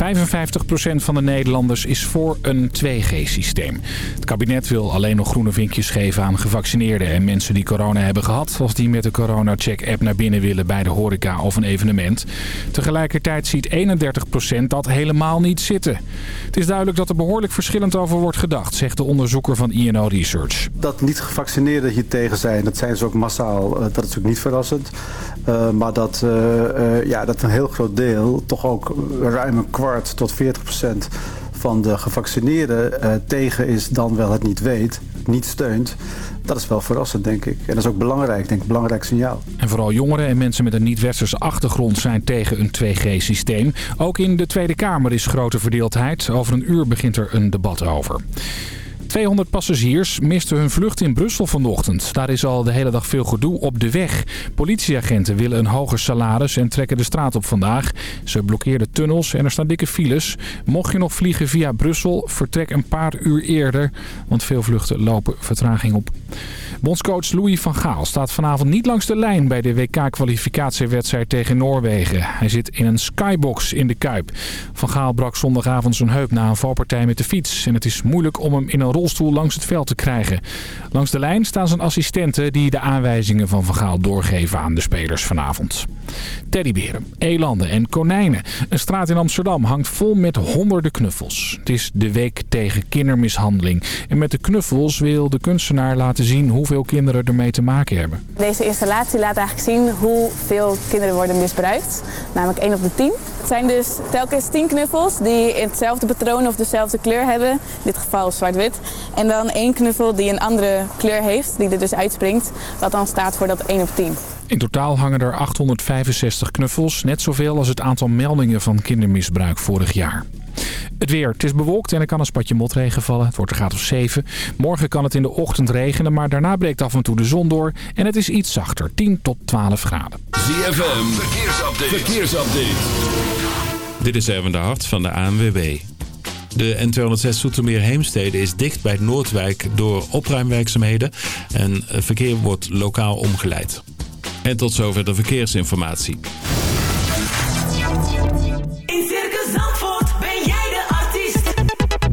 55% van de Nederlanders is voor een 2G-systeem. Het kabinet wil alleen nog groene vinkjes geven aan gevaccineerden en mensen die corona hebben gehad... of die met de corona-check-app naar binnen willen bij de horeca of een evenement. Tegelijkertijd ziet 31% dat helemaal niet zitten. Het is duidelijk dat er behoorlijk verschillend over wordt gedacht, zegt de onderzoeker van INO Research. Dat niet-gevaccineerden hier tegen zijn, dat zijn ze ook massaal, eh, dat is natuurlijk niet verrassend. Uh, maar dat, uh, ja, dat een heel groot deel, toch ook ruim een kwart tot 40 procent van de gevaccineerden uh, tegen is dan wel het niet weet, niet steunt. Dat is wel verrassend, denk ik. En dat is ook belangrijk, denk ik, belangrijk signaal. En vooral jongeren en mensen met een niet-westerse achtergrond zijn tegen een 2G-systeem. Ook in de Tweede Kamer is grote verdeeldheid. Over een uur begint er een debat over. 200 passagiers misten hun vlucht in Brussel vanochtend. Daar is al de hele dag veel gedoe op de weg. Politieagenten willen een hoger salaris en trekken de straat op vandaag. Ze blokkeerden tunnels en er staan dikke files. Mocht je nog vliegen via Brussel, vertrek een paar uur eerder. Want veel vluchten lopen vertraging op. Bondscoach Louis van Gaal staat vanavond niet langs de lijn bij de WK-kwalificatiewedstrijd tegen Noorwegen. Hij zit in een skybox in de Kuip. Van Gaal brak zondagavond zijn heup na een valpartij met de fiets. En het is moeilijk om hem in een langs het veld te krijgen. Langs de lijn staan zijn assistenten die de aanwijzingen van Van Gaal doorgeven aan de spelers vanavond. Teddyberen, elanden en konijnen. Een straat in Amsterdam hangt vol met honderden knuffels. Het is de week tegen kindermishandeling. En met de knuffels wil de kunstenaar laten zien hoeveel kinderen ermee te maken hebben. Deze installatie laat eigenlijk zien hoeveel kinderen worden misbruikt. Namelijk 1 op de 10. Het zijn dus telkens 10 knuffels die hetzelfde patroon of dezelfde kleur hebben. In dit geval zwart-wit. En dan één knuffel die een andere kleur heeft, die er dus uitspringt. Wat dan staat voor dat 1 op 10. In totaal hangen er 865 knuffels, net zoveel als het aantal meldingen van kindermisbruik vorig jaar. Het weer. Het is bewolkt en er kan een spatje motregen vallen. Het wordt een graad of 7. Morgen kan het in de ochtend regenen, maar daarna breekt af en toe de zon door. En het is iets zachter, 10 tot 12 graden. ZFM, verkeersupdate. verkeersupdate. Dit is Erwin de Hart van de ANWB. De N206 Soetermeer Heemstede is dicht bij Noordwijk door opruimwerkzaamheden. En het verkeer wordt lokaal omgeleid. En tot zover de verkeersinformatie. In Circus Zandvoort ben jij de artiest.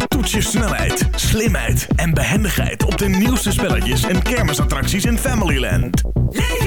Toets je snelheid, slimheid en behendigheid op de nieuwste spelletjes en kermisattracties in Familyland. Leef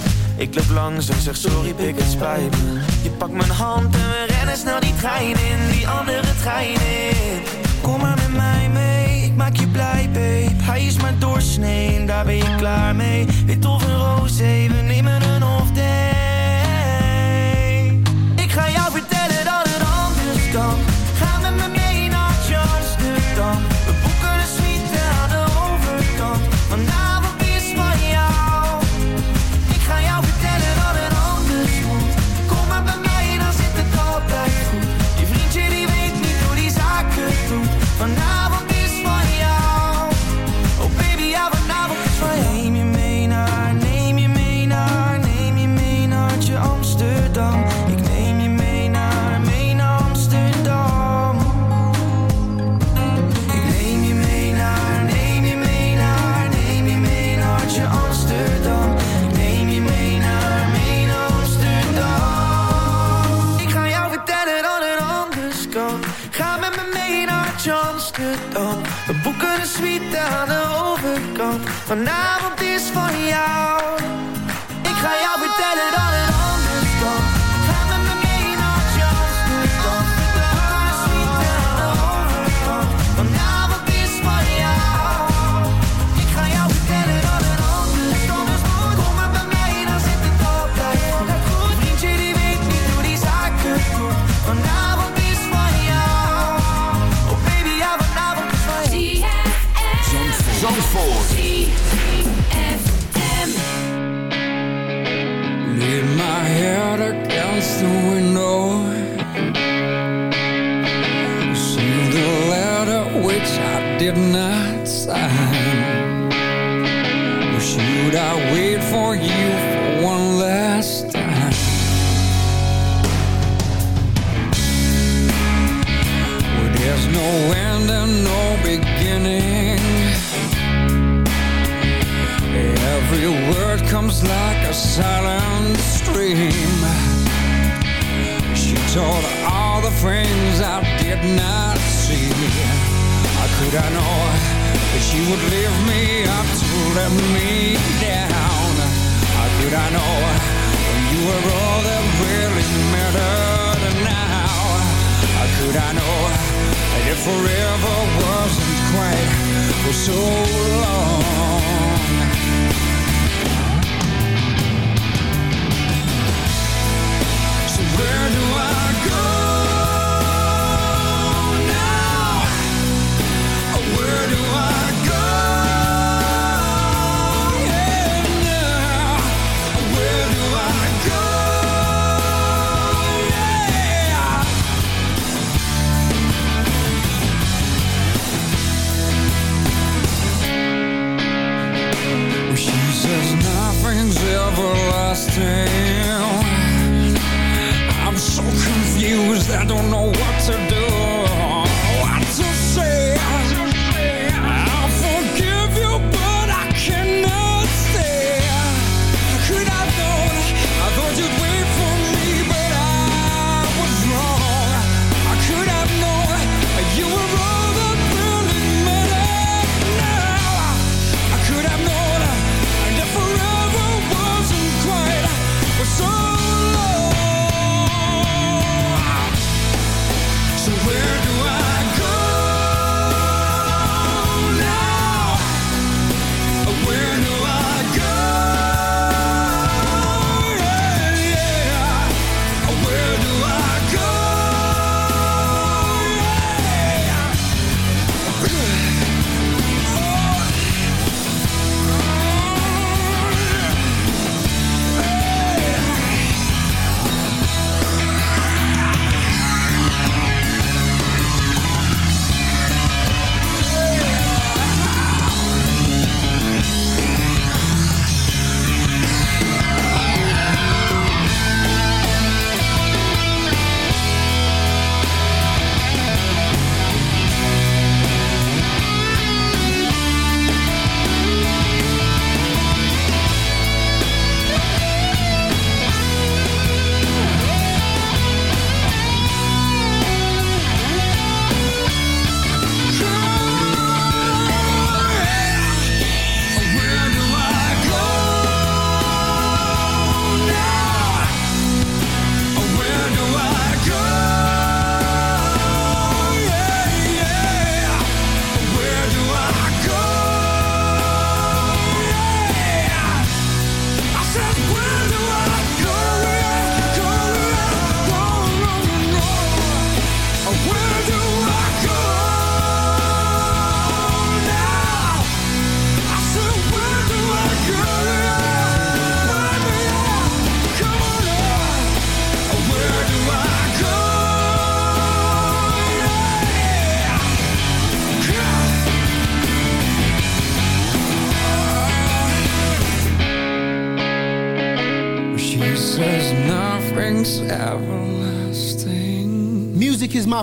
Ik loop langs en zeg sorry, pik het spijt me. Je pakt mijn hand en we rennen snel die trein in, die andere trein in. Kom maar met mij mee, ik maak je blij, babe. Hij is maar doorsnee daar ben je klaar mee. Wit of een roze, we nemen een off day. Ik ga jou vertellen dat het anders kan. me down. How could I know When you were all that really mattered? Now How could I know That it forever wasn't quite so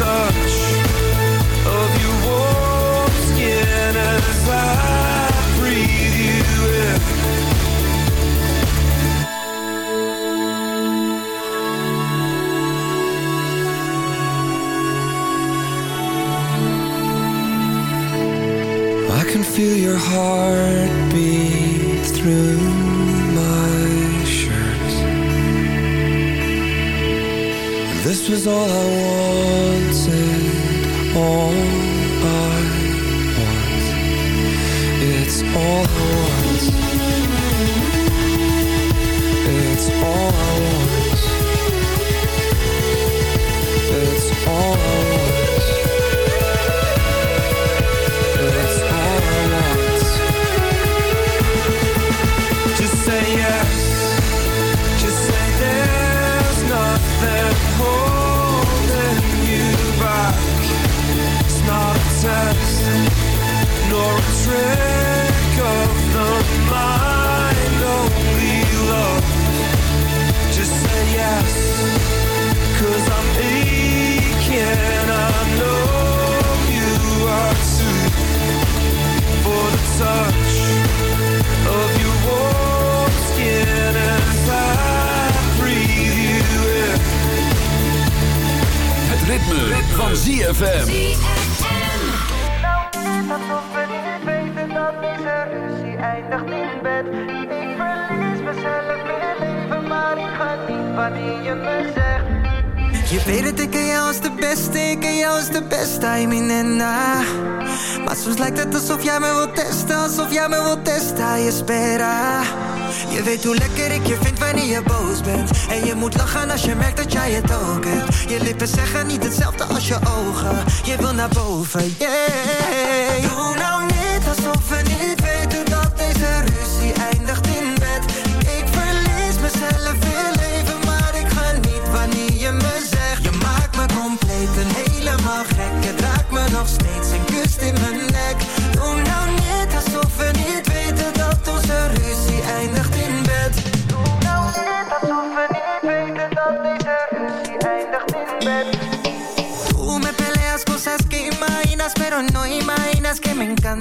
touch of your warm skin as I breathe you in. I can feel your heartbeat through my shirt. This was all I wanted, all. It's all Van ZFM. Eindigt in bed Ik verlies maar ik niet je weet het, ik ken jou als de beste, ik ken jou als de beste, I mean en. Maar soms lijkt het alsof jij me wilt testen, alsof jij me wilt testen, je spera. Je weet hoe lekker ik je vind wanneer je boos bent. En je moet lachen als je merkt dat jij het ook hebt. Je lippen zeggen niet hetzelfde als je ogen. Je wil naar boven, yeah. Nou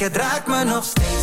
Het raakt me nog steeds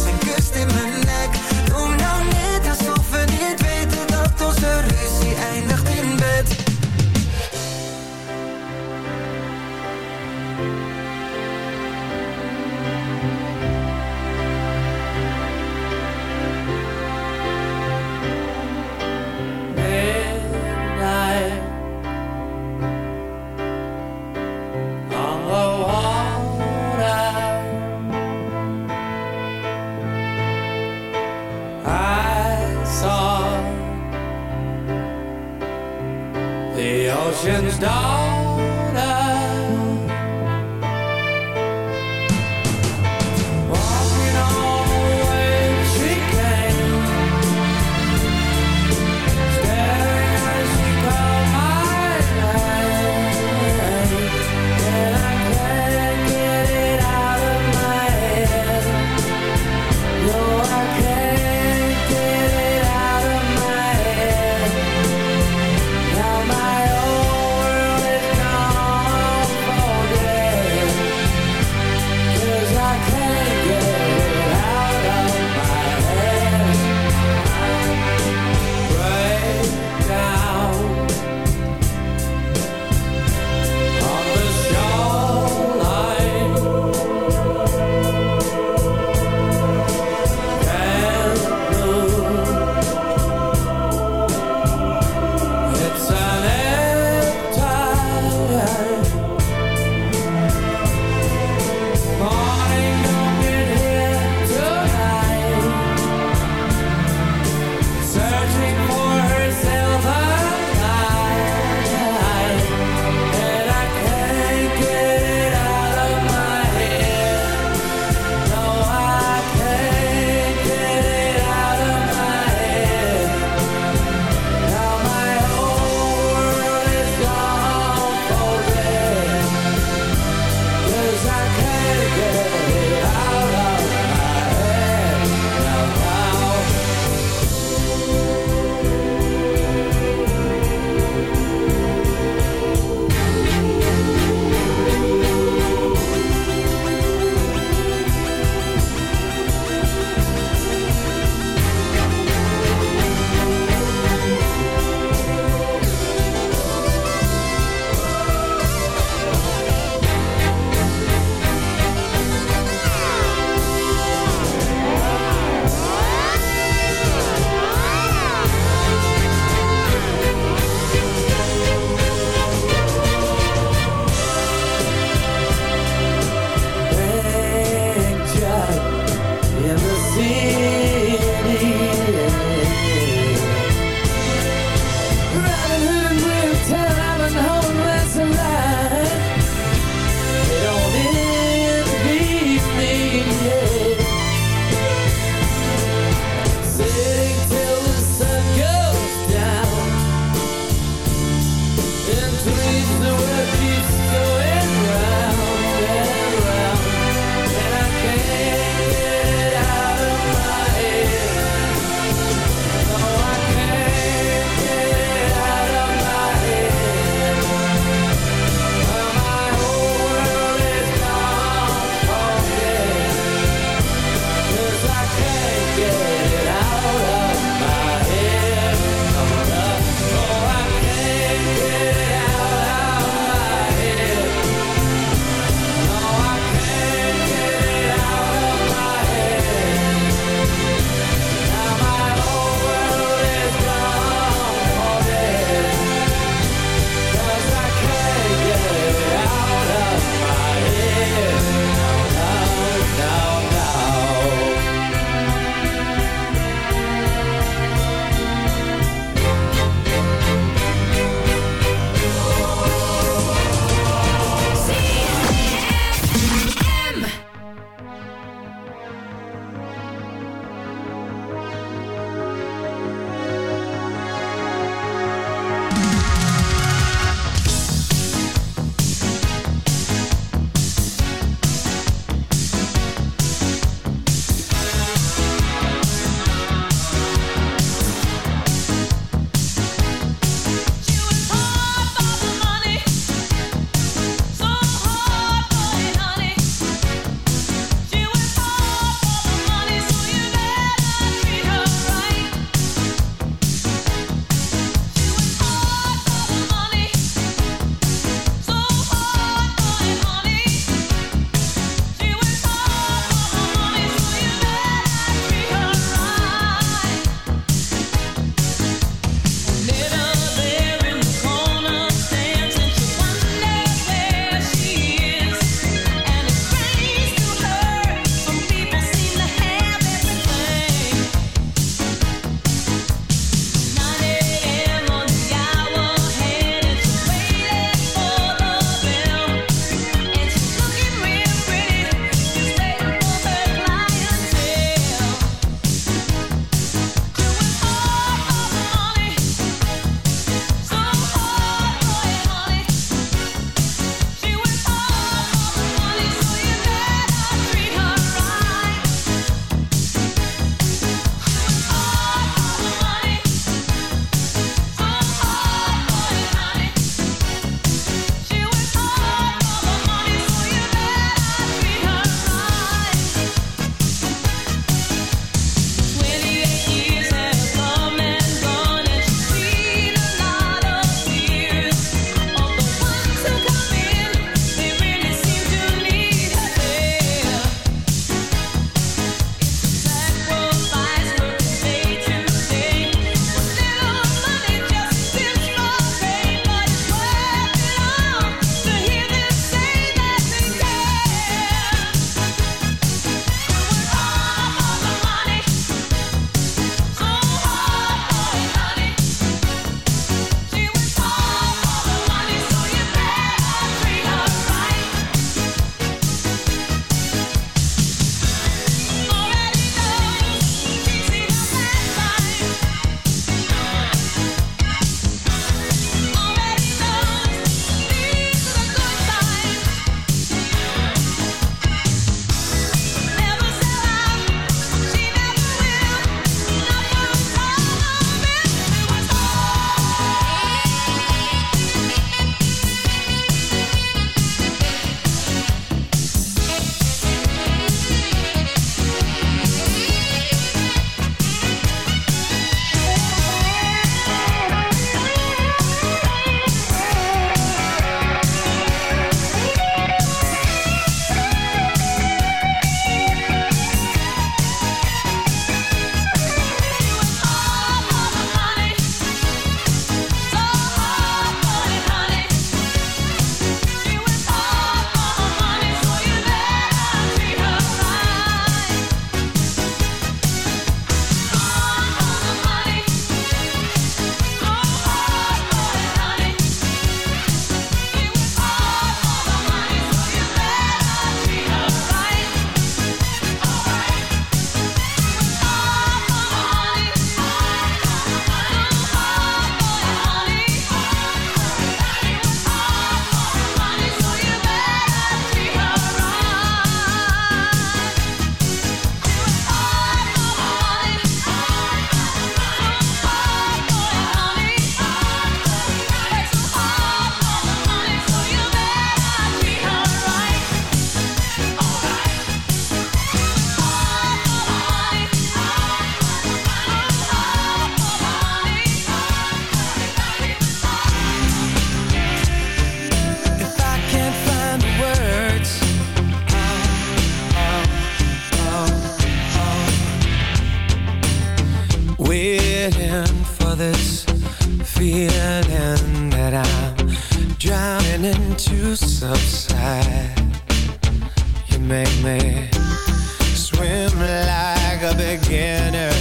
beginner,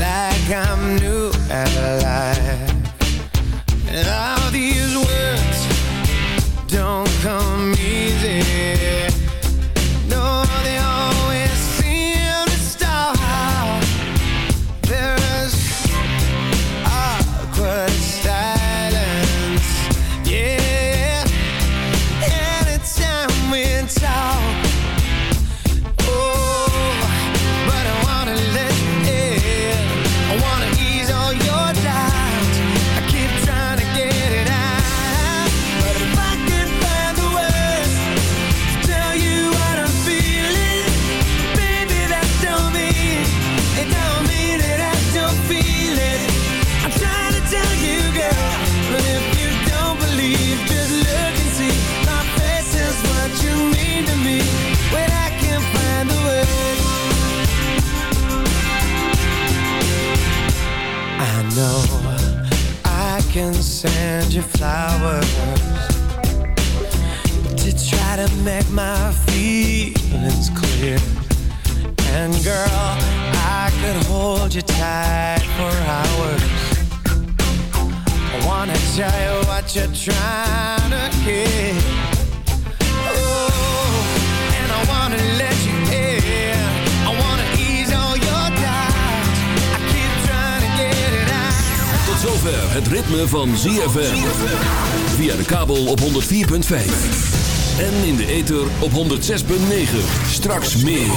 like I'm new you're trying to get. Oh, and I wanna let you in. I wanna ease all your doubts. I keep trying to get it out. Tot zover het ritme van ZFM. Via de kabel op 104.5. En in de ether op 106.9. Straks meer.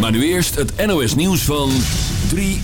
Maar nu eerst het NOS nieuws van 3